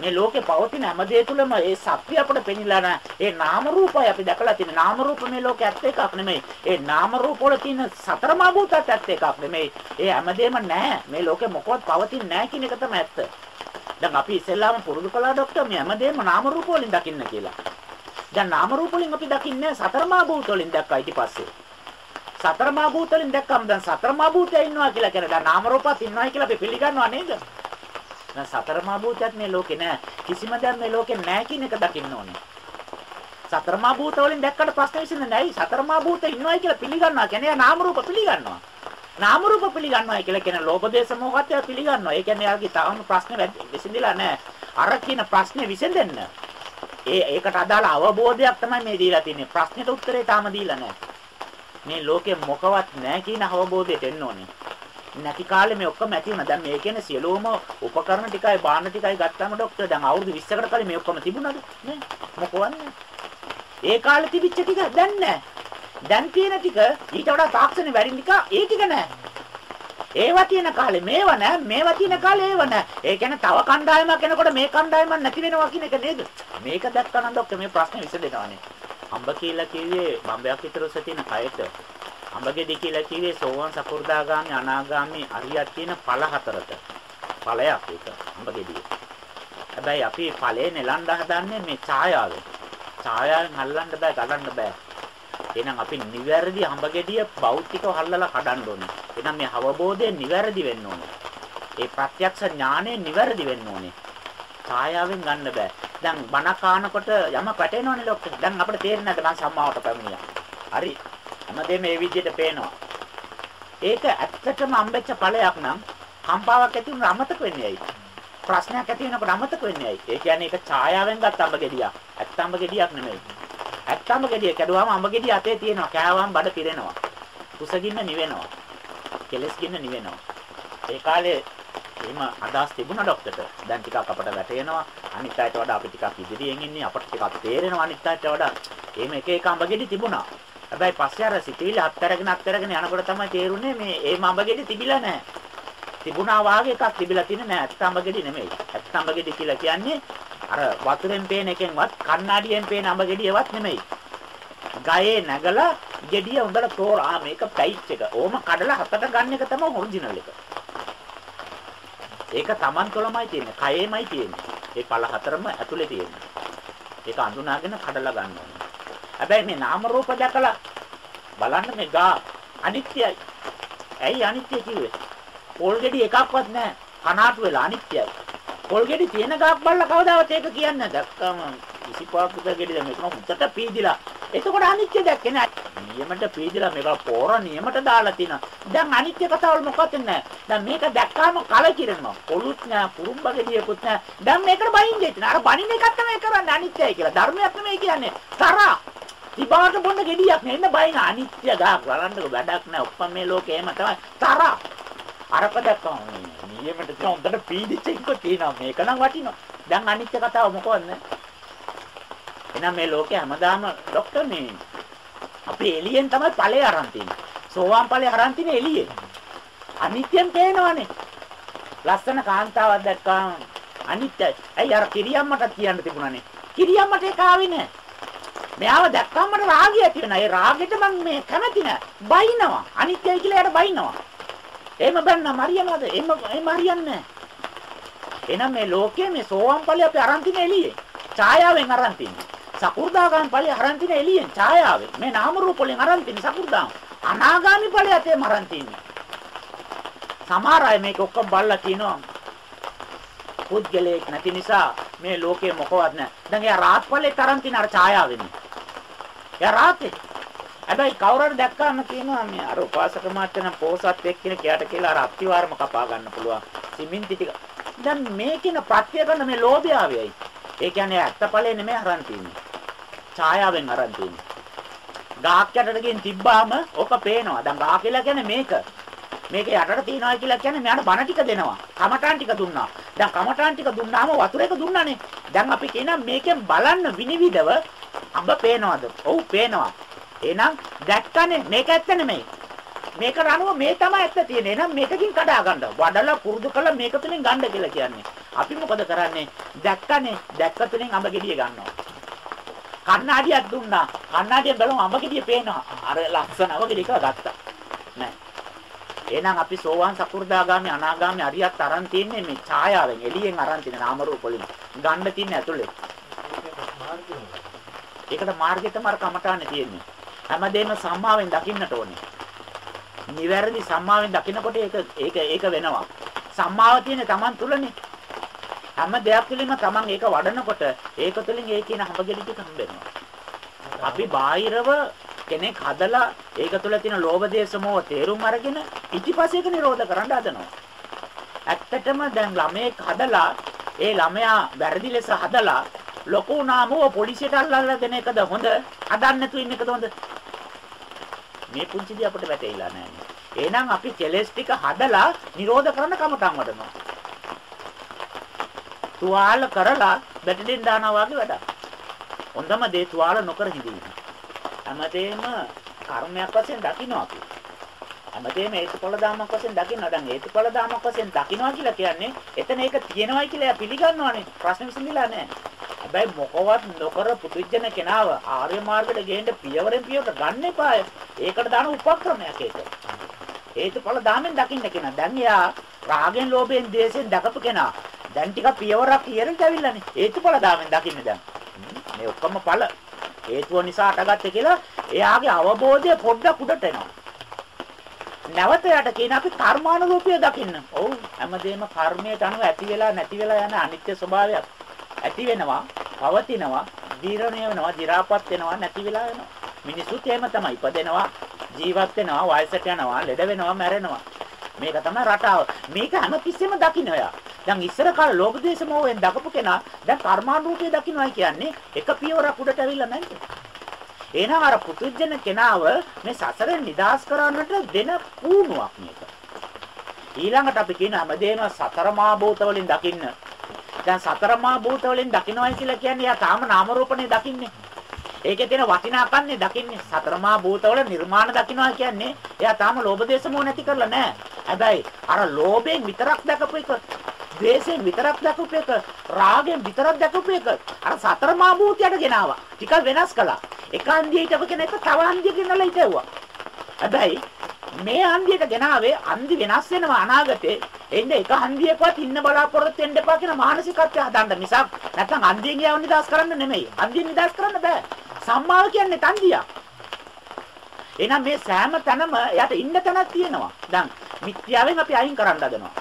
මේ ලෝකේ පවතින හැම දෙය තුළම ඒ සත්‍ය අපිට පෙන්ලා න ඒ නාම රූපය අපි දැකලා තියෙන නාම රූප මේ ලෝකේ ඇත්ත එකක් නෙමෙයි. ඒ නාම රූප වල තියෙන සතර මා භූතත් ඇත්ත එකක් නෙමෙයි. ඒ හැමදේම නැහැ. මේ ලෝකේ මොකවත් පවතින්නේ නැහැ කියන එක තමයි ඇත්ත. දැන් අපි ඉස්සෙල්ලාම පුරුදු කළා ડોක්ටර් මේ හැමදේම නාම රූප වලින් දකින්න කියලා. දැන් නාම රූප වලින් අපි දකින්නේ සතර මා භූත වලින් දැක්කා ඊට පස්සේ. සතර මා භූත වලින් දැක්කම දැන් සතර මා භූතය ඉන්නවා කියලා කියන දැන් නාම රූපත් ඉන්නවා කියලා අපි පිළිගන්නවා නේද? දැන් සතර මා භූතයත් මේ ලෝකේ නෑ. කිසිම දෙයක් මේ ලෝකේ නෑ කියන එක දකින්න ඕනේ. සතර මා භූත වලින් දැක්කට ප්‍රශ්න විසඳන්නේ නෑයි. සතර මා භූත ඉන්නවයි කියලා පිළිගන්නවා. කියන්නේ නාම රූප පිළිගන්නවා. නාම රූප පිළිගන්නවා කියලා කියන ලෝභ දේශ මොහොතය පිළිගන්නවා. ඒ කියන්නේ යාගේ තාම ප්‍රශ්න විසඳිලා නෑ. අර කියන ප්‍රශ්නේ විසඳෙන්න. ඒ ඒකට අදාළ අවබෝධයක් තමයි මේ දීලා තින්නේ. ප්‍රශ්නෙට උත්තරේ තාම දීලා නෑ. මේ ලෝකේ මොකවත් නෑ කියන අවබෝධයට එන්න ඕනේ. නැති කාලේ මේ ඔක්කොම ඇති වුණා. දැන් මේ කියන්නේ සියලුම උපකරණ ටිකයි බාහන ටිකයි ගත්තාම ડોක්ටර් දැන් අවුරුදු 20කට කලින් මේ ඔක්කොම තිබුණාද? නෑ. මොකවන්නේ? ඒ කාලේ තිබිච්ච ටික දැන් නෑ. දැන් තියෙන ටික ඊට වඩා තාක්ෂණය වැඩි ටික ඒ ටික නෑ. ඒවා තියෙන කාලේ මේවා නෑ මේවා තියෙන කාලේ ඒවා නෑ. ඒ කියන්නේ තව කණ්ඩායමක් එනකොට මේ කණ්ඩායමක් නැති වෙනවා කියන එක නේද? මේක දැක්කම ડોක්ටර් මේ ප්‍රශ්නේ විසඳෙනවානේ. අම්බ කියලා කිව්වේ බම්බයක් විතර උස තියෙන කයට. අම්බගෙඩි කියලා කිව්වේ සෝවන් සකු르දාගාමි අනාගාමි අරියක් තියෙන ඵල හතරක. ඵලයක් ඒක අම්බගෙඩිය. හැබැයි අපි ඵලේ නෙලන්න හදන්නේ මේ ඡායාවෙන්. ඡායාවෙන් අල්ලන්න බෑ ගලන්න බෑ. එහෙනම් අපි නිවැරදි අඹගෙඩිය භෞතිකව හල්ලලා කඩන්න ඕනේ. එහෙනම් මේ අවබෝධය නිවැරදි වෙන්න ඕනේ. ඒ ප්‍රත්‍යක්ෂ ඥානය නිවැරදි වෙන්න ඕනේ. ඡායාවෙන් ගන්න බෑ. දැන් බණ කානකොට යම පැටෙනවනේ ලොක්ක. දැන් අපිට තේරෙන්නේ නැද්ද මං සම්මාවට පැමිණියා. හරි. හැමදේම මේ විදිහට පේනවා. ඒක ඇත්තටම අම්බෙච්ච ඵලයක් නම් කම්පාවක් ඇති වුණා අමතක වෙන්නේ ඇයි? ප්‍රශ්නයක් ඇති වෙනකොට අමතක වෙන්නේ ඇයි? ඒ කියන්නේ ඒක ඡායාවෙන් ගත්ත අඹ ගෙඩියක්. ඇත්ත අඹ ගෙඩියක් නෙමෙයි. ඇත්තම ගෙඩිය කැඩුවාම අඹ ගෙඩිය අතේ තියෙනවා. කෑවම බඩ පිරෙනවා. කුසගින්න නිවෙනවා. කෙලස් ගින්න නිවෙනවා. ඒ කාලේ එහෙම අදහස් තිබුණා ડોක්ටර්ට. දැන් ටිකක් අපට වැටෙනවා. අනිත් අයට වඩා අපි ටිකක් ඉදිරියෙන් ඉන්නේ. අපට ටිකක් තේරෙනවා අනිත් අයට වඩා. එහෙම එක එක අඹ ගෙඩි තිබුණා. හැබැයි පස්සේ අර සිටිවිලි අත්තරගෙන අත්තරගෙන යනකොට තමයි තේරුනේ මේ ඒ අඹ ගෙඩි තිබිලා නැහැ. තිබුණා වාගේ එකක් තිබිලා තියෙන නෑ. ඇත්ත අඹ ගෙඩි නෙමෙයි. ඇත්ත අඹ ගෙඩි කියලා කියන්නේ අර වතුරෙන් පේන එකෙන්වත් කණ්ණාඩියෙන් පේන අඹ ගෙඩියවත් නෙමෙයි. ගයේ නැගලා ගෙඩිය හොඳට තෝරා මේක පැයිච් එක. ඕම කඩලා හතට ගන්න එක තමයි ඔරිජිනල් එක. ඒක Taman තුළමයි තියෙන්නේ. කයේමයි තියෙන්නේ. ඒ පළ හතරම ඇතුලේ තියෙන්නේ. ඒක අඳුනාගෙන කඩලා ගන්න ඕනේ. හැබැයි මේ නාම රූප දැකලා බලන්න මේ ගා අනිත්‍යයි. ඇයි අනිත්‍ය කිව්වේ? පොල් ගෙඩි එකක්වත් නැහැ. කනාටු වෙලා අනිත්‍යයි. පොල් ගෙඩි තියෙන ගාක් බලලා කවදාවත් ඒක කියන්නේ නැහැ. දැක්කම 25ක් විතර ගෙඩි දැන් මේක උත්තට පීදිලා. එතකොට අනිත්‍ය දැක්කේ නැහැ. නියමට පීදිලා මේක පොර නියමට දාලා තිනා. දැන් අනිත්‍ය කතාවල් මොකක්ද නැහැ. දැන් මේක දැක්කාම කලකිරෙනවා. පොළුත් නැහැ, කුරුම්බ ගෙඩියකුත් නැහැ. දැන් මේකට බයින් දෙන්න. අර බණින එකක් තමයි කරන්නේ අනිත්‍යයි කියලා. ධර්මයක් නෙමෙයි කියන්නේ. තරහ. තිබාට බොන්න ගෙඩියක් නෙන්න බයින අනිත්‍ය ගාක් බලන්නකො වැඩක් නැහැ. ඔක්කොම මේ ලෝකේ එහෙම තමයි. තරහ. අරක දැක්කම නියමට තියෙන හොඳට පීඩිච්ච එකක් තියෙනවා. මේක නම් වටිනවා. දැන් අනිත්‍ය කතාව මොකවද? එහෙනම් මේ ලෝකේ හැමදාම ડોක්ටර් මේ අපි එළියෙන් තමයි ඵලය අරන් තින්නේ සෝවාන් ඵලය අරන් තින්නේ එළියෙන්. අනිත්‍යම් පේනවනේ. ලස්සන කාන්තාවක් දැක්කම අනිත්‍යයි. ඇයි අර කිරියම්මට කියන්න තිබුණානේ? කිරියම්මට ඒක ආවේ නෑ. මෙයාව දැක්කම මට රාගය ඇති වෙනවා ඒ රාගෙට මම මේ කැමති නෑ බයිනවා අනිත්‍යයි කියලා යට බයිනවා එහෙම බැන්නා මරියනවාද? එහෙම එහෙම හරියන්නේ එහෙනම් මේ ලෝකයේ මේ සෝවාන් ඵලය අපි අරන් තින එළියේ. ඡායාවෙන් අරන් තින්නේ. සකු르දාගාමි ඵලය අරන් තින එළියෙන් ඡායාවෙන්. මේ නාම රූප වලින් අරන් තින්නේ සකු르දාම. අනාගාමි ඵලය ඇතේ මරන් තින්නේ. සමහර අය මේක ඔක්කොම බලලා කියනවා පුද්ගලයෙක් නැති නිසා මේ ලෝකේ මොකවත් නැහැ. දැන් එයා රාත් ඵලෙත් අරන් තින අර ඡායාවෙන්. එයා රාතේ හැබැයි කවුරු හරි දැක්කම කියනවා මේ අර උපාසක මාත්‍යන පෝසත් එක්කින කයට කියලා අර අත්තිවාරම කපා ගන්න පුළුවන්. සිමෙන්ති ටික. දැන් මේකින ප්‍රත්‍ය කරන මේ ලෝභය ආවේයි. ඒ කියන්නේ ඇත්තපලේ නෙමෙයි අරන් තින්නේ. ඡායාවෙන් අරන් තින්නේ. ගාක් යටට ගින් තිබ්බාම ඕක පේනවා. දැන් ගා කියලා කියන්නේ මේක. මේක යටට තියනවා කියලා කියන්නේ මෙයාට බණ ටික දෙනවා. කමටාන් ටික දුන්නා. දැන් කමටාන් ටික දුන්නාම වතුර එක දුන්නානේ. දැන් අපි කියනවා මේකෙන් බලන්න විනිවිදව අඹ පේනවද? ඔව් පේනවා. එහෙනම් දැක්කනේ මේක ඇත්ත නෙමෙයි. මේක රණුව මේ තමයි ඇත්ත තියෙන්නේ. එහෙනම් මේකකින් කඩා ගන්න. වඩලා පුරුදු කළා මේක තුලින් ගන්න කියලා කියන්නේ. අපි මොකද කරන්නේ? දැක්කනේ දැක්ක තුලින් අඹ ගෙඩිය ගන්නවා. කණ්ණාඩියක් දුන්නා. කණ්ණාඩියෙන් බලමු අඹ ගෙඩිය පේනවා. අර ලස්සන අඹ ගෙඩිය ගත්තා. නෑ. එහෙනම් අපි සෝවාන් සකු르දාගාමි අනාගාමි අරියත් අරන් තියන්නේ මේ ඡායාවෙන් එළියෙන් අරන් තියෙන නාම රූප වලින්. ගන්න තියන්නේ ඇතුලේ. ඒකට මාර්ගය තමයි කමටානේ තියෙන්නේ. හැමදේම සම්මාවෙන් දකින්නට ඕනේ. නිවැරදි සම්මාවෙන් දකිනකොට ඒක ඒක ඒක වෙනවා. සම්මාව තියෙන්නේ Taman තුලනේ. හැම දෙයක් තුළින්ම Taman ඒක වඩනකොට ඒක තුළින් ඒ කියන හඹගෙඩි ටික හම්බෙනවා. අපි බාහිරව කෙනෙක් හදලා ඒක තුළ තියෙන ලෝභ දේශ මොහ තේරුම් අරගෙන ඉතිපස්සේ ඒක නිරෝධ කරන්න හදනවා. ඇත්තටම දැන් ළමයෙක් හදලා ඒ ළමයා වැරදි ලෙස හදලා ලොකු නාමෝ පොලිසියට අල්ලලා දෙන එකද හොඳ? හදන්න නැතුව ඉන්න එකද හොඳ? මේ පුංචි දේ අපිට වැටහිලා නැහැ. එහෙනම් අපි කෙලස් ටික හදලා නිරෝධ කරන්න කමටන් වඩනවා. තුවාල කරලා බැටලින් දානවා වගේ වැඩක්. හොඳම දේ තුවාල නොකර හිඳීම. හැමදේම කර්මයක් වශයෙන් දකින්න අපි. හැමදේම හේතුඵල දාමක් වශයෙන් දකින්න. දැන් හේතුඵල දාමක් වශයෙන් දකින්නවා කියලා කියන්නේ එතන ඒක තියෙනවයි කියලා පිළිගන්නවනේ. ප්‍රශ්න විසඳිලා නැහැ. හැබැයි මොකවත් නොකර පුදුජන කෙනාව ආර්ය මාර්ගයට ගේන්න පියවරෙන් පියවර ගන්න එපා. ඒකට දාන උපක්‍රමයක් ඒක. හේතුඵල දාමෙන් දකින්න කෙනා. දැන් එයා රාගෙන්, ලෝභයෙන්, ද්වේෂයෙන් දකපු කෙනා. දැන් ටික පියවරක් ඉහළට ඇවිල්ලානේ. හේතුඵල දාමෙන් දකින්න දැන්. මේ ඔක්කොම ඵල හේතුව නිසා අටගත්තේ කියලා එයාගේ අවබෝධය පොඩ්ඩක් උඩට එනවා. නැවත යට කියන අපි කර්මානුරූපීව දකින්න. ඔව් හැමදේම කර්මයට අනුව ඇති වෙලා නැති වෙලා යන අනිත්‍ය ස්වභාවයක්. ඇති වෙනවා, පවතිනවා, දීර්ණය වෙනවා, දි รา පත් වෙනවා, නැති වෙලා යනවා. මිනිසුත් එහෙම තමයි ඉපදෙනවා, ජීවත් වෙනවා, වයසට යනවා, ලෙඩ වෙනවා, මැරෙනවා. මේක තමයි රටාව. මේක හැමතිස්සෙම දකින්න ඔයා. දැන් ඉස්සර කාලේ ලෝභ දේශ මොහෙන් දකපු කෙනා දැන් කර්මානුරූපී දකින්නයි කියන්නේ එක පියවරක් උඩට ඇවිල්ලා නැන්ද? එහෙනම් අර පුදුජන කෙනාව මේ සසරෙන් නිදහස් කරන්නට දෙන පුණුවක් මේක. ඊළඟට අපි කියන හැමදේම සතර මා භූත වලින් දකින්න. දැන් සතර මා භූත වලින් දකින්නයි කියලා කියන්නේ යා තාම නාම රූපනේ දකින්නේ. ඒකේ තියෙන වටිනාකම්නේ දකින්නේ සතර මා භූත වල නිර්මාණ දකින්නවා කියන්නේ එයා තාම ලෝභ දේශ මොහ නැති කරලා නැහැ. හැබැයි අර ලෝභයෙන් විතරක් දැකපු එක ද්වේෂයෙන් විතරක් දැකපු එක රාගයෙන් විතරක් දැකපු එක අර සතර මා භූතයට ගෙනාවා. ටිකක් වෙනස් කළා. එක අන්දියට අප කෙනෙක් තව අන්දියකින් නලා හිටවුවා. හැබැයි මේ අන්දියට ගෙනාවේ අන්දි වෙනස් වෙනවා අනාගතේ. එන්නේ එක හන්දියකවත් ඉන්න බලාපොරොත්තු වෙන්න එපා කියන මානසිකත්වය හදන්න මිසක් නැත්නම් අන්දියෙන් යව නිදාස් කරන්න නෙමෙයි. අන්දියෙන් නිදාස් කරන්න බෑ. සම්මාව කියන්නේ තන්දියක්. එහෙනම් මේ සෑම තැනම යට ඉන්න තැනක් තියෙනවා. දැන් මිත්‍යාවෙන් අපි අයින් කරන්න හදනවා.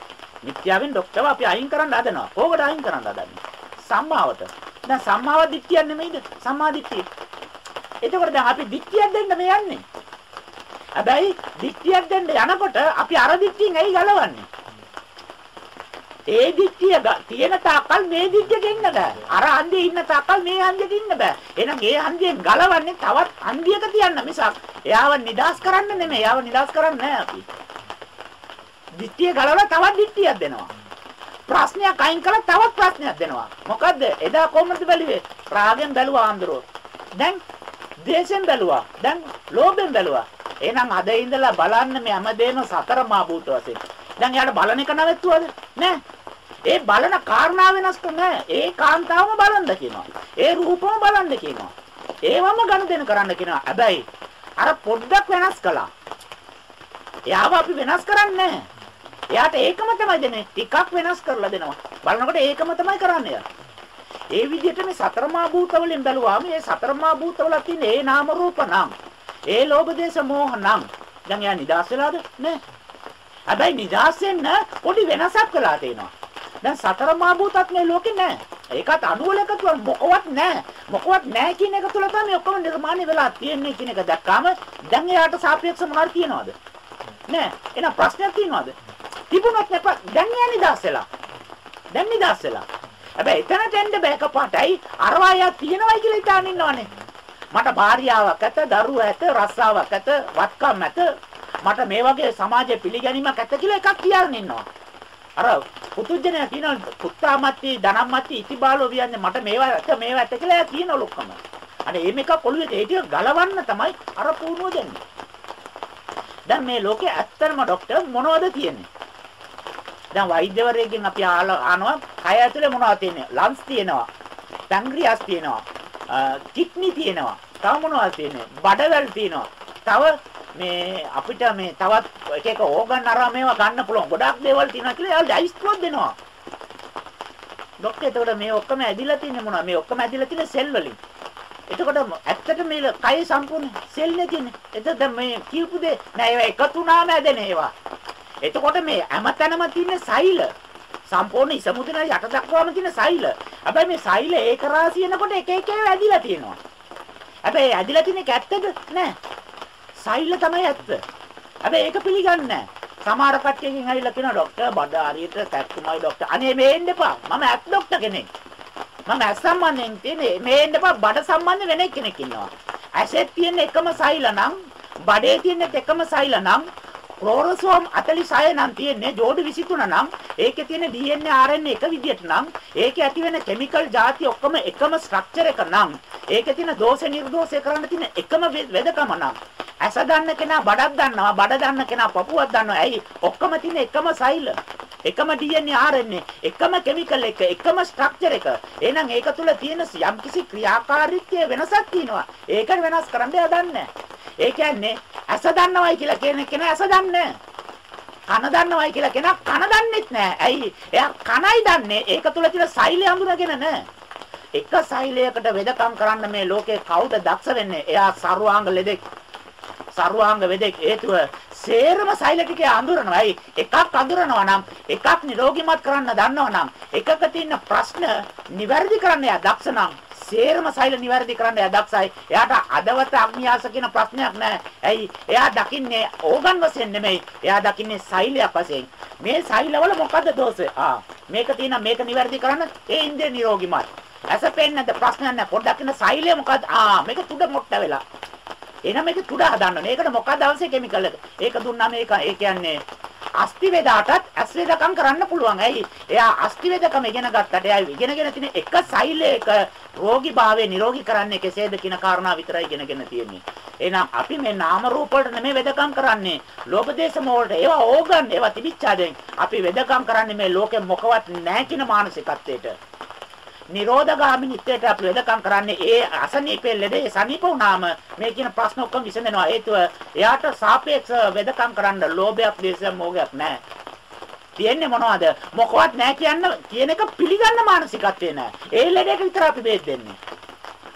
මිත්‍යාවෙන් ડોක්ටර්ව අපි අයින් කරන්න හදනවා. කොහොමද අයින් කරන්න හදන්නේ? සම්මාවට. දැන් සම්මාව දිට්ඨියක් නෙමෙයිද? සම්මා දිට්ඨිය. එතකොට දැන් අපි දිට්ඨියක් දෙන්න මේ යන්නේ. හැබැයි දිට්ඨියක් දෙන්න යනකොට අපි අර දිට්ඨියෙන් ඇයි ගලවන්නේ? ඒ දිට්ඨිය තියෙන තාක්කල් මේ දිට්ඨියට එන්න බෑ. අර හන්දියේ ඉන්න තාක්කල් මේ හන්දියට ඉන්න බෑ. එහෙනම් ඒ හන්දියෙන් ගලවන්නේ තවත් හන්දියක තියන්න මිසක් එයාව නිදාස් කරන්න නෙමෙයි. එයාව නිදාස් කරන්නේ නැහැ අපි. දිට්ඨිය ගලවලා තවත් දිට්ඨියක් දෙනවා. ප්‍රශ්නයක් අයින් කළා තවත් ප්‍රශ්නයක් දෙනවා. මොකද්ද? එදා කොහොමද බැලුවේ? රාගෙන් බැලුවා ආන්දරෝ. දැන් දේශෙන් බැලුවා. දැන් ලෝභෙන් බැලුවා. එහෙනම් අද ඉඳලා බලන්න මේ හැමදේම සතර මා භූත වශයෙන්. දැන් යාට බලන එක නැවතුවද? නෑ. ඒ බලන කාරණා වෙනස් කරන්නේ ඒ කාන්තාවම බලන්න කියනවා. ඒ රූපම බලන්න කියනවා. ඒවම ගනුදෙනු කරන්න කියනවා. හැබැයි අර පොඩ්ඩක් වෙනස් කළා. එයාව අපි වෙනස් කරන්නේ එයාට ඒකම තමයි දෙන්නේ. ටිකක් වෙනස් කරලා දෙනවා. බලනකොට ඒකම තමයි කරන්නේ. ඒ විදිහට මේ සතරමා භූත වලින් බැලුවාම මේ සතරමා භූත වල තියෙන ඒ නාම රූප නම් ඒ ලෝභ දේශ මොහ නම් දැන් එයා නිදාස් වෙලාද? නෑ. හැබැයි නිදාස් වෙන්න පොඩි වෙනසක් වෙලා තියෙනවා. දැන් සතර මා භූතත් මේ ලෝකේ නැහැ. ඒකත් අණුවල එකතු මොකවත් නැහැ. මොකවත් නැහැ කියන එක තුල තමයි ඔක්කොම නිර්මාණය වෙලා තියෙන්නේ කියන එක දැක්කාම දැන් එයාට සාපේක්ෂව මොනවද තියනවද? නැහැ. එහෙනම් ප්‍රශ්නයක් තියනවද? තිබුණොත් නැප දැන් එයා නිදාස් වෙලා. දැන් නිදාස් වෙලා. හැබැයි එතනට එන්න බෑ කපාටයි අරවා එයා තියනවයි කියලා හිතාගෙන ඉන්නවනේ. මට භාර්යාවක් ඇත, දරුවා ඇත, රස්සාවක් ඇත, වත්කම් ඇත. මට මේ වගේ සමාජයේ පිළිගැනීමක් ඇත කියලා එකක් තියාගෙන ඉන්නවා. අර පුතුජනයා කියනවා පුත්තාමත්ටි ධනම්මත්ටි ඉතිබාලෝ කියන්නේ මට මේවා ඇත මේවා ඇත කියලා එයා කියන ලොක්කම. අනේ මේ මේක කොළුවේ ඒ ටික ගලවන්න තමයි අර පුණුව දෙන්නේ. දැන් මේ ලෝකේ ඇත්තම ડોක්ටර් මොනවද කියන්නේ? දැන් වෛද්‍යවරයෙක්ගෙන් අපි අහනවා කය ඇතුලේ මොනවද තියෙන්නේ? ලන්ස් තියෙනවා. පැන්ක්‍රියාස් තියෙනවා. කිඩ්නි තියෙනවා. තව මොනවද තියෙන්නේ? බඩවැල් තියෙනවා. තව මේ අපිට මේ තවත් එක එක ඕගන් අරන් මේවා ගන්න පුළුවන්. ගොඩක් දේවල් තියෙනවා කියලා එයාලා ඩයිස්ට්‍රොත් දෙනවා. ડોක්ටර් එතකොට මේ ඔක්කොම ඇදිලා තියෙන්නේ මොනවද? මේ ඔක්කොම ඇදිලා තියෙන්නේ සෙල් වලින්. එතකොට ඇත්තට මේ කය සම්පූර්ණ සෙල් නේ තියෙන්නේ. එතකොට මේ කියපු දේ නෑ ඒවා එකතු වුණාම ඇදෙන ඒවා. එතකොට මේ හැමතැනම තියෙන සෛල සම්පූර්ණ ඉසමුදින යට දක්වාම තියෙන සෛල. හැබැයි මේ සෛල ඒක රාසියනකොට එක එක ඒවා ඇදිලා තියෙනවා. හැබැයි ඇදිලා තියෙන එක ඇත්තද? නෑ. සෛල තමයි ඇත්ත. හැබැයි ඒක පිළිගන්නේ නැහැ. සමහර කට්ටියකින් ඇවිල්ලා කියනවා ડોක්ටර් බඩ හරියට සැක්කුමයි ડોක්ටර්. අනේ මේ එන්න එපා. මම ඇත් ડોක්ටර් කෙනෙක්. මම ඇස් සම්බන්ධයෙන් තියෙන්නේ මේ එන්න එපා බඩ සම්බන්ධ වෙන කෙනෙක් ඉන්නවා. ඇසෙත් තියෙන එකම සෛල නම් බඩේ තියෙන එකම සෛල නම් ක්ලෝරෝසෝම් 46 නම් තියෙන්නේ ජෝඩු 23 නම් ඒකේ තියෙන DNA RNA එක විදියට නම් ඒකේ ඇති වෙන කිමිකල් ಜಾති ඔක්කොම එකම ස්ට්‍රක්චර් එක නම් ඒකේ තියෙන දෝෂ නිර්දෝෂය කරන්න තියෙන එකම වෙදකම නම් ඇස දන්න කෙනා බඩක් දන්නවා බඩ දන්න කෙනා පපුවක් දන්නවා ඇයි ඔක්කොම තියෙන එකම සෛල එකම DNA RNA එකම කිමිකල් එක එකම ස්ට්‍රක්චර් එක එහෙනම් ඒක තුල තියෙන යම්කිසි ක්‍රියාකාරීත්වයේ වෙනසක් තියෙනවා ඒක වෙනස් කරන්න යදන්නේ ඒ කියන්නේ ඇස දන්නවයි කියලා කියන කෙනා ඇස දන්නේ. කන දන්නවයි කියලා කෙනා කන දන්නෙත් නෑ. ඇයි? එයා කනයි දන්නේ. ඒක තුල තියෙන සෛලය හඳුනාගෙන නෑ. එක සෛලයකට වෙදකම් කරන්න මේ ලෝකේ කවුද දක්ෂ වෙන්නේ? එයා සර්වාංග ලෙදෙක් සර්වාංග වෙදෙක් හේතුව සේරම සෛල ටිකේ අඳුරනවා. ඇයි? එකක් අඳුරනවා නම් එකක් නිරෝගීමත් කරන්න දන්නවා නම් එකක තියෙන ප්‍රශ්න නිවැරදි කරන්න යා දක්ෂ නම්. සේරම සෛල නිවැරදි කරන්න යා දක්ෂයි. එයාට අදවත අග්නියාස කියන ප්‍රශ්නයක් නැහැ. ඇයි? එයා දකින්නේ ඕගන් වශයෙන් නෙමෙයි. එයා දකින්නේ සෛලයක් වශයෙන්. මේ සෛලවල මොකද්ද දෝෂය? ආ මේක තියෙන මේක නිවැරදි කරන්න ඒ ඉන්ද්‍රිය නිරෝගීමත්. ඇස පෙන්නද ප්‍රශ්නයක් නැහැ. පොඩ්ඩක් ඉන්න සෛලය මොකද්ද? ආ මේක තුඩ මොට්ට වෙලා. එහෙනම් මේක තුඩ හදන්න ඕනේ. ඒකට මොකක්ද අවශ්‍ය කිමිකල් එක? ඒක දුන්නාම ඒක ඒ කියන්නේ අස්ති වේදාටත් ඇස් වේදකම් කරන්න පුළුවන්. ඇයි? එයා අස්ති වේදකම ඉගෙන ගත්තට එයා ඉගෙනගෙන තියෙන එක සෛලයක රෝගී භාවය නිරෝගී කරන්නේ කෙසේද කියන කාරණා විතරයි ඉගෙනගෙන තියෙන්නේ. එහෙනම් අපි මේ නාම රූප වලට නෙමෙයි වෙදකම් කරන්නේ. ලෝභ දේශ මොහොත ඒවා ඕගන් ඒවා තිබිච්චාදෙන් අපි වෙදකම් කරන්නේ මේ ලෝකෙ මොකවත් නැහැ කියන මානසිකත්වයට. නිරෝධගාමී නිත්‍යයට අපි වෙදකම් කරන්නේ ඒ අසනීපේ ලෙඩේ සනීප වුණාම මේ කියන ප්‍රශ්න ඔක්කොම විසඳෙනවා. හේතුව එයාට සාපේක්ෂව වෙදකම් කරන්න ලෝභයක් දේශයක් මොහොගයක් නැහැ. තියෙන්නේ මොනවද? මොකවත් නැහැ කියන්න කියන එක පිළිගන්න මානසිකත්වේ නැහැ. ඒ ලෙඩේට විතර අපි බේත් දෙන්නේ.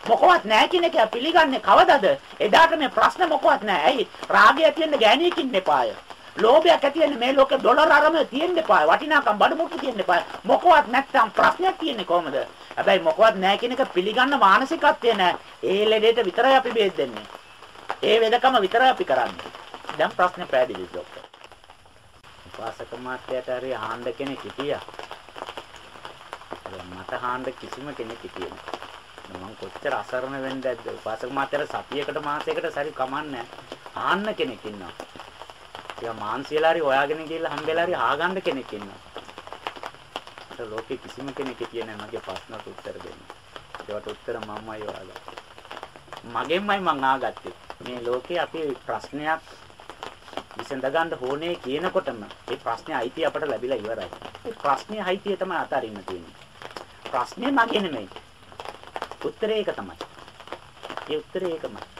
මොකවත් නැහැ කියන එක පිළිගන්නේ කවදද? එදාට මේ ප්‍රශ්න මොකවත් නැහැ. ඇයි? රාගය තියෙන ගෑණියකින් එපාය. ලෝභයක් ඇති වෙන්නේ මේ ලෝකේ ඩොලර් අරම තියෙන්න එපා. වටිනාකම් බඩ මුට්ටු තියෙන්න එපා. මොකවත් නැත්තම් ප්‍රශ්නයක් තියෙන්නේ කොහමද? හැබැයි මොකවත් නැහැ කියන එක පිළිගන්න මානසිකත්වය නැහැ. ඒ ලෙඩේට විතරයි අපි බේත් දෙන්නේ. ඒ වෙදකම විතරයි අපි කරන්නේ. දැන් ප්‍රශ්නේ පැහැදිලිද ડોක්ටර්? උපාසක මාත්‍යට හරි ආහඬ කෙනෙක් හිටියා. මට ආහඬ කිසිම කෙනෙක් හිටියේ නෑ. මම කොච්චර අසරණ වෙන්නද උපාසක මාත්‍යට සතියකට මාසයකට සරි කමන්නේ ආන්න කෙනෙක් ඉන්නවා. ටික මාන්සියලා හරි හොයාගෙන ගිහලා හම්බෙලා හරි ආගන්න කෙනෙක් ඉන්නවා. ඒත් ලෝකේ කිසිම කෙනෙක් හිටියේ නැහැ මගේ ප්‍රශ්නට උත්තර දෙන්න. ඒවට උත්තර මමයි හොයාගත්තේ. මගෙන්මයි මං ආගත්තේ. මේ ලෝකේ අපි ප්‍රශ්නයක් විසඳ ගන්න ඕනේ කියනකොටම ඒ ප්‍රශ්නේ අයිතිය අපට ලැබිලා ඉවරයි. ඒ ප්‍රශ්නේ අයිතිය තමයි අතාරින්න තියෙන්නේ. ප්‍රශ්නේ මගේ නෙමෙයි. උත්තරේ ඒක තමයි. ඒ උත්තරේ ඒකමයි.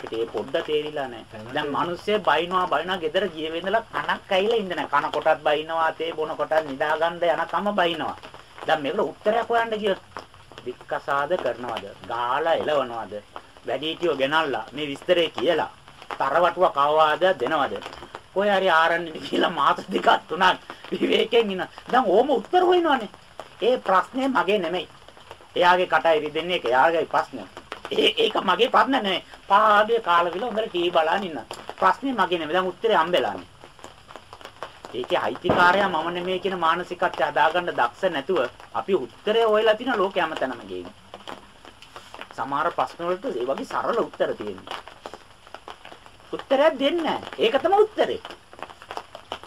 අපිට ඒ පොඩ්ඩ තේරිලා නැහැ. දැන් මිනිස්සේ බයිනවා බයිනවා ගෙදර ගිය වෙඳලා කනක් ඇයිලා ඉන්න නැහැ. කන කොටත් බයිනවා, තේ බොන කොටත් නිදාගන්න යනකම බයිනවා. දැන් මේකට උත්තරයක් හොයන්න ගියොත් වික්කසාද කරනවද? ගාලා එලවනවද? වැඩිහිටියෝ ගෙනල්ලා මේ විස්තරේ කියලා තරවටුව කවවාද දෙනවද? කොහේ හරි ආරන්නේ කියලා මාස දෙකක් තුනක් විවේකයෙන් ඉන්න. දැන් ඕම උත්තර හොයනවනේ. ඒ ප්‍රශ්නේ මගේ නෙමෙයි. එයාගේ කටයි රිදෙන්නේ ඒක එයාගේ ප්‍රශ්නය. ඒ ඒක මගේ ප්‍රශ්න නෙමෙයි. පාඩේ කාලා විල හොඳට ටී බලන් ඉන්න. ප්‍රශ්නේ මගේ නෙමෙයි. දැන් උත්තරේ හම්බෙලානේ. ඒකේ අයිතිකාරයා මම නෙමෙයි කියන මානසිකත්වය හදාගන්න දක්ෂ නැතුව අපි උත්තරේ හොයලා තින ලෝකෙ හැමතැනම ගේන්නේ. සමහර ප්‍රශ්න වලට ඒ වගේ සරල උත්තර තියෙනවා. උත්තරයක් දෙන්නේ නැහැ. ඒක තමයි උත්තරේ.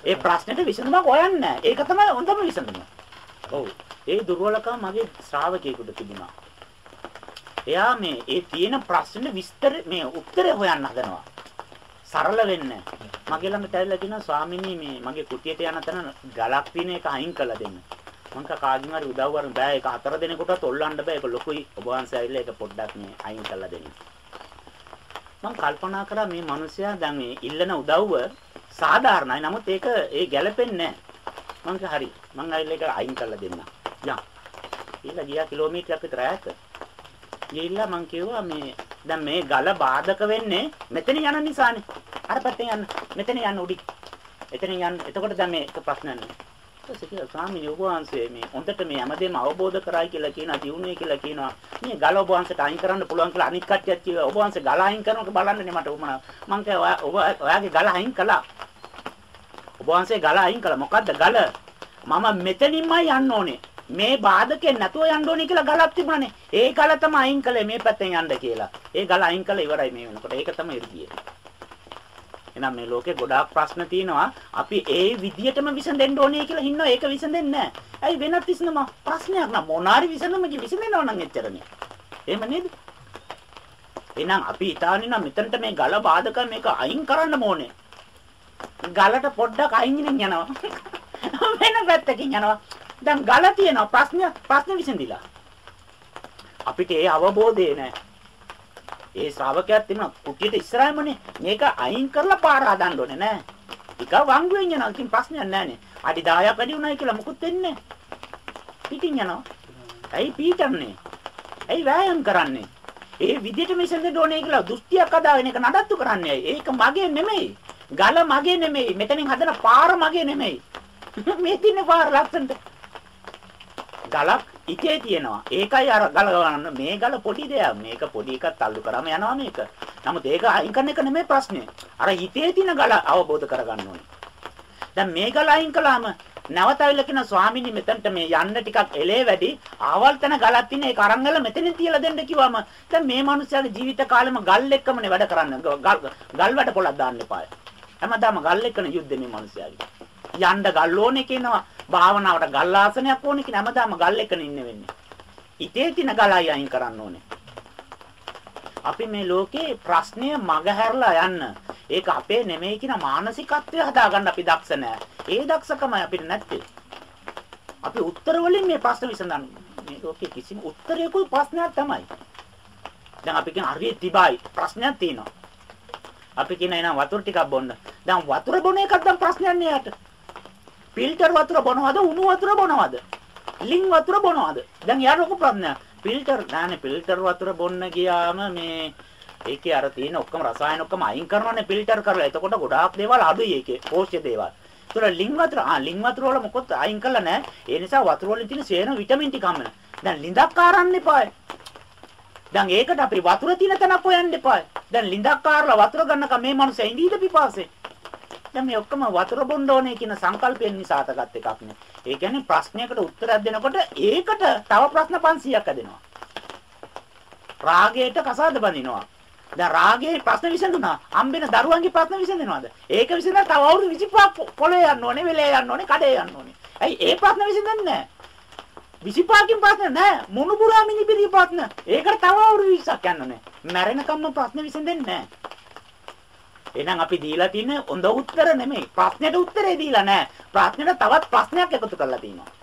ඒ ප්‍රශ්නෙට විසඳුමක් හොයන්නේ ඒක තමයි හොඳම විසඳුම. ඔව්. ඒ දුර්වලකම මගේ ශ්‍රාවකයෙකුට තිබුණා. එයා මේ ඒ තියෙන ප්‍රශ්න විස්තර මේ උත්තරය හොයන්න හදනවා. සරල වෙන්නේ මගේ ළඟට ඇවිල්ලා කියනවා ස්වාමීනි මේ මගේ කුටියට යන තැන ගලක් තියෙන එක අයින් කරලා දෙන්න. මං කාගෙන් හරි උදව් කරන්න බෑ ඒක හතර දෙනෙකුට තොල්ලන්න බෑ ඒක ලොකුයි ඔබ වහන්සේ ඇවිල්ලා ඒක පොඩ්ඩක් මේ අයින් කරලා දෙන්න. මං කල්පනා කරා මේ මිනිසයා දැන් මේ ඉල්ලන උදව්ව සාධාරණයි. නමුත් ඒක ඒ ගැළපෙන්නේ නැහැ. මං හරි. මං ඇවිල්ලා ඒක අයින් කරලා දෙන්න. යම්. ඊළඟ ගියා කිලෝමීටරයක් විතර ඈත. ගිහිල්ලා මං කිව්වා මේ දැන් මේ ගල බාධක වෙන්නේ මෙතන යන නිසානේ. අර පැත්තෙන් යන්න. මෙතන යන්න උඩි. එතන යන්න. එතකොට දැන් මේක ප්‍රශ්නයක් නෑ. ඊට පස්සේ ස්වාමීන් වහන්සේ මේ හොඳට මේ හැමදේම අවබෝධ කරයි කියලා කියනවා, දියුණුවේ කියලා කියනවා. මේ ගල ඔබ වහන්සේට අයින් කරන්න පුළුවන් කියලා අනිත් කට්ටියත් කිව්වා. ඔබ වහන්සේ ගල අයින් කරනකොට බලන්නනේ මට උමනා. මං කිව්වා ඔබ ඔයාගේ ගල අයින් කළා. ඔබ වහන්සේ ගල අයින් කළා. මොකද්ද ගල? මම මෙතනින්මයි යන්න ඕනේ. මේ බාධකෙන් නැතුව යන්න ඕනේ කියලා ගලක් තිබුණානේ. ඒ ගල තමයි අයින් කළේ මේ පැත්තෙන් යන්න කියලා. ඒ ගල අයින් කළා ඉවරයි මේ වෙනකොට. ඒක තමයි ඉර්ධිය. එහෙනම් මේ ලෝකේ ගොඩාක් ප්‍රශ්න තියෙනවා. අපි ඒ විදියටම විසඳෙන්න ඕනේ කියලා හින්නවා. ඒක විසඳෙන්නේ නැහැ. ඇයි වෙනත් විසඳම ප්‍රශ්නයක් නම් මොනාරි විසඳම කි විසඳෙනව නම් එච්චරනේ. එහෙම නේද? එහෙනම් අපි හිතාන්නේ නම් මෙතනට මේ ගල බාධක මේක අයින් කරන්න ඕනේ. ගලට පොඩ්ඩක් අයින් යනවා. වෙන පැත්තකින් යනවා. දැන් ගල තියෙනවා ප්‍රශ්න ප්‍රශ්න විසඳිලා. අපිට ඒ අවබෝධය නැහැ. ඒ ශ්‍රාවකයාත් තියෙනවා කුටියට ඉස්සරහමනේ මේක අයින් කරලා පාර හදන්න ඕනේ නෑ. ටික වංගුවෙන් යනවා. ඉතින් ප්‍රශ්නයක් නෑනේ. අඩි 10ක් වැඩි වුණායි කියලා මුකුත් වෙන්නේ පිටින් යනවා. ඇයි පීටන්නේ? ඇයි වෑයම් කරන්නේ? ඒ විදිහට විසඳෙන්න ඕනේ කියලා දෘෂ්ටියක් හදාගෙන ඒක නඩත්තු කරන්නේ. ඒක මගේ නෙමෙයි. ගල මගේ නෙමෙයි. මෙතනින් හදන පාර මගේ නෙමෙයි. මේ තින්නේ පාර ලස්සනට. ගලක් ඉතේ තියෙනවා. ඒකයි අර ගල ගන්න මේ ගල පොඩි දෙයක්. මේක පොඩි එකක් තල්ලු කරාම යනවා මේක. නමුත් ඒක අයින් කරන එක නෙමෙයි ප්‍රශ්නේ. අර හිතේ තියෙන ගල අවබෝධ කරගන්න ඕනේ. දැන් මේ ගල අයින් කළාම නැවත අවිල කියන ස්වාමීනි මෙතනට මේ යන්න ටිකක් එලේ වැඩි ආවල් තන ගලක් තියෙන ඒක අරන් ගල මෙතනින් තියලා දෙන්න කිව්වම දැන් මේ මිනිස්යාගේ ජීවිත කාලෙම ගල් එක්කමනේ වැඩ කරන්න ගල් වැඩ පොලක් දාන්න එපායි හැමදාම ගල් එක්කනේ යුද්ධේ මේ මිනිස්යාගේ යන්න ගල් ඕනේ කියනවා භාවනාවට ගල් ආසනයක් ඕනේ කියන හැමදාම ගල් එකනේ ඉන්න වෙන්නේ. ඉතේ තින ගලයි අයින් කරන්න ඕනේ. අපි මේ ලෝකේ ප්‍රශ්නය මගහැරලා යන්න. ඒක අපේ නෙමෙයි කියන මානසිකත්වය හදාගන්න අපි දක්ෂ නැහැ. ඒ දක්ෂකම අපිට නැත්තේ. අපි උත්තර වලින් මේ ප්‍රශ්න විසඳන්න. මේ ලෝකේ කිසිම උත්තරයකුයි ප්‍රශ්නයක් තමයි. දැන් අපි කියන හරියට තිබයි ප්‍රශ්නයක් තියෙනවා. අපි කියන එනම් වතුර ටිකක් බොන්න. දැන් වතුර බොන එකක් දැන් ප්‍රශ්නයක් නෑ යට. ෆිල්ටර් වතුර බොනවද උණු වතුර බොනවද? ලිං වතුර බොනවද? දැන් යාර ලොකු ප්‍රශ්නයක්. ෆිල්ටර් නෑනේ ෆිල්ටර් වතුර බොන්න ගියාම මේ ඒකේ අර තියෙන ඔක්කොම රසායන ඔක්කොම අයින් කරනවානේ ෆිල්ටර් කරලා. එතකොට ගොඩාක් දේවල් අඩුයි ඒකේ. පෝෂ්‍ය දේවල්. ඒතර ලිං වතුර ආ ලිං වතුර වල මොකොත් අයින් කළා නෑ. ඒ නිසා වතුර වලින් තියෙන සේන විටමින් ටික හම්බෙන. දැන් ලිඳක් ආරන්න එපායි. දැන් ඒකට අපි වතුර තියෙන තැනක් හොයන්න එපායි. දැන් ලිඳක් ආරලා වතුර ගන්නකම් මේ මනුස්සයා ඉඳීද පිපාසෙ. දැන් මේ ඔක්කොම වතුර බොන්න ඕනේ කියන සංකල්පයෙන් නිසා අතගත් එකක් නේ. ඒ කියන්නේ ප්‍රශ්නයකට උත්තරයක් දෙනකොට ඒකට තව ප්‍රශ්න 500ක් ඇදෙනවා. රාගයට කසාද බඳිනවා. දැන් රාගයේ ප්‍රශ්න විසඳුණා. හම්බෙන දරුවන්ගේ ප්‍රශ්න විසඳෙනවද? ඒක විසඳලා තව අවුරුදු 25ක් පොළේ යන්න ඕනේ, වෙලේ යන්න ඕනේ, කඩේ යන්න ඕනේ. ඇයි ඒ ප්‍රශ්න විසඳන්නේ නැහැ? 25කින් ප්‍රශ්න නැහැ. මොනුපුරා මිනිපිරි ප්‍රශ්න. ඒකට තව අවුරුදු 20ක් යන්න ඕනේ. මැරෙනකම්ම ප්‍රශ්න විසඳෙන්නේ නැහැ. එහෙනම් අපි දීලා තියෙන හොඳ උත්තර නෙමෙයි. ප්‍රශ්නෙට උත්තරේ දීලා නැහැ. ප්‍රශ්නෙට තවත් ප්‍රශ්නයක් එකතු කරලා තියෙනවා.